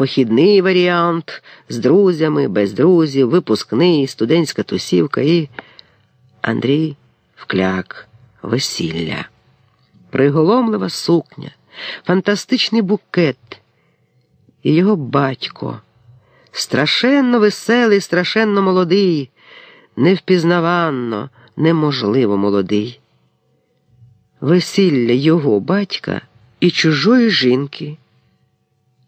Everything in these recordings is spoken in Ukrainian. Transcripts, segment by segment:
похідний варіант з друзями, без друзів, випускний, студентська тусівка і Андрій вкляк, весілля, приголомлива сукня, фантастичний букет і його батько. Страшенно веселий, страшенно молодий, невпізнаванно, неможливо молодий. Весілля його батька і чужої жінки.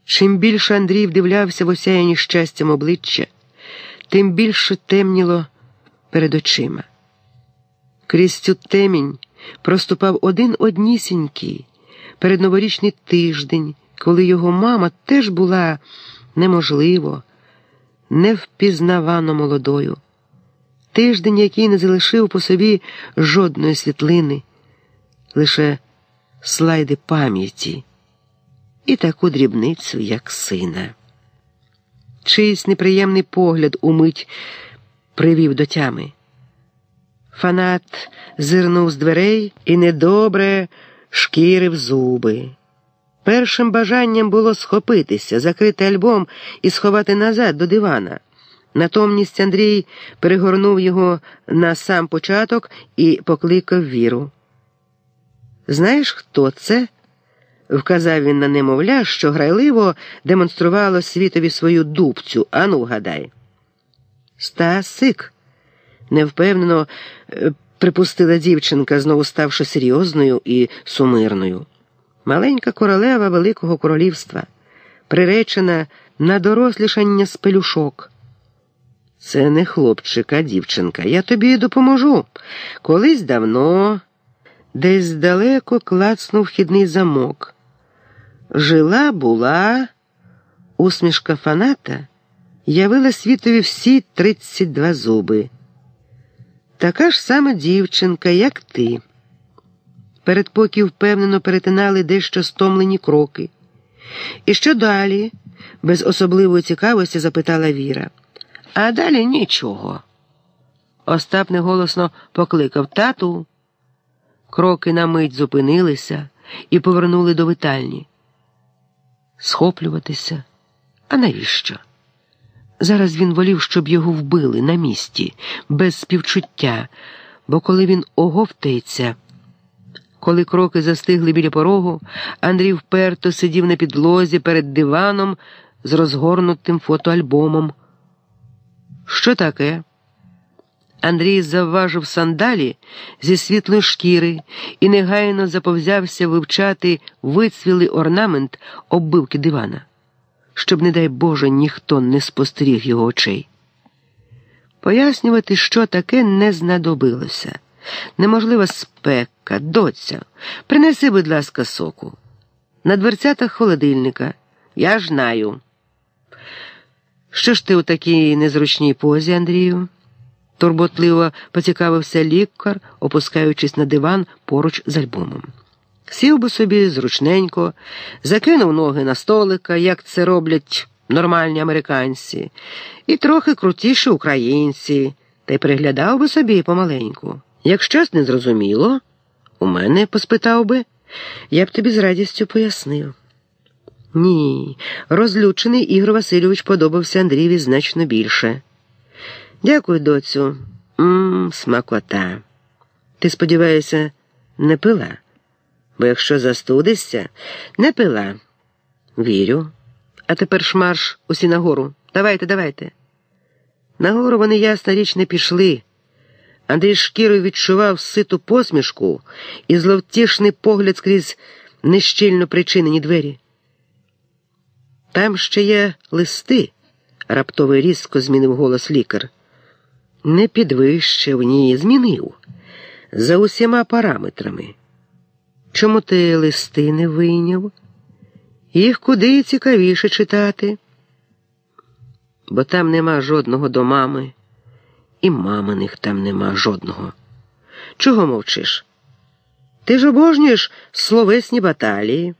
Чим більше Андрій вдивлявся в осяяні щастям обличчя, тим більше темніло перед очима. Крізь цю темінь проступав один однісінький передноворічний тиждень, коли його мама теж була неможливо, невпізнавано молодою. Тиждень, який не залишив по собі жодної світлини, лише слайди пам'яті і таку дрібницю, як сина. Чийсь неприємний погляд умить привів до тями. Фанат зирнув з дверей і недобре шкірив зуби. Першим бажанням було схопитися, закрити альбом і сховати назад до дивана. Натомність Андрій перегорнув його на сам початок і покликав віру. Знаєш, хто це? Вказав він на немовля, що грайливо демонструвало світові свою дубцю. Ану, гадай. Стасик, невпевнено е, припустила дівчинка, знову ставши серйозною і сумирною. Маленька королева Великого королівства, приречена на дорослішання з пелюшок. Це не хлопчик, а дівчинка. Я тобі допоможу. Колись давно, десь далеко клацнув вхідний замок. Жила була, усмішка фаната явила світові всі тридцять два зуби. Така ж сама дівчинка, як ти. Передпокій впевнено перетинали дещо стомлені кроки. І що далі? без особливої цікавості запитала Віра. А далі нічого. Остап неголосно покликав тату. Кроки на мить зупинилися і повернули до витальні. Схоплюватися? А навіщо? Зараз він волів, щоб його вбили на місці, без співчуття, бо коли він оговтається. Коли кроки застигли біля порогу, Андрій вперто сидів на підлозі перед диваном з розгорнутим фотоальбомом. Що таке? Андрій завважив сандалі зі світлої шкіри і негайно заповзявся вивчати вицвілий орнамент оббивки дивана, щоб, не дай Боже, ніхто не спостеріг його очей. Пояснювати, що таке, не знадобилося. Неможлива спека, доця. Принеси, будь ласка, соку. На дверцятах холодильника. Я ж знаю. Що ж ти у такій незручній позі, Андрію? Турботливо поцікавився лікар, опускаючись на диван поруч з альбомом. Сів би собі зручненько, закинув ноги на столика, як це роблять нормальні американці, і трохи крутіші українці, та й приглядав би собі помаленьку. Як щось не зрозуміло, у мене поспитав би, я б тобі з радістю пояснив. Ні, розлючений Ігор Васильович подобався Андрієві значно більше. Дякую, доцю. Мм, смакота. Ти, сподіваєшся, не пила? Бо якщо застудишся, не пила. Вірю. А тепер шмарш усі нагору. Давайте, давайте. Нагору вони, ясна річ, не пішли. Андрій шкірою відчував ситу посмішку і зловтішний погляд скрізь нещільно причинені двері. Там ще є листи, раптово різко змінив голос лікар. Не підвищив, ні, змінив за усіма параметрами. Чому ти листи не вийняв? Їх куди цікавіше читати, бо там нема жодного до мами, і маминих там нема жодного. Чого мовчиш? Ти ж обожнюєш словесні баталії.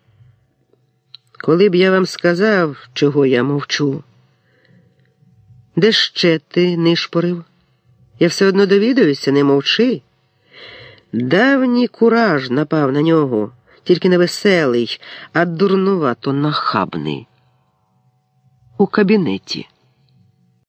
Коли б я вам сказав, чого я мовчу, де ще ти нишпорив? Я все одно довідаюся, не мовчи. Давній кураж напав на нього, тільки не веселий, а дурнувато нахабний. у кабінеті.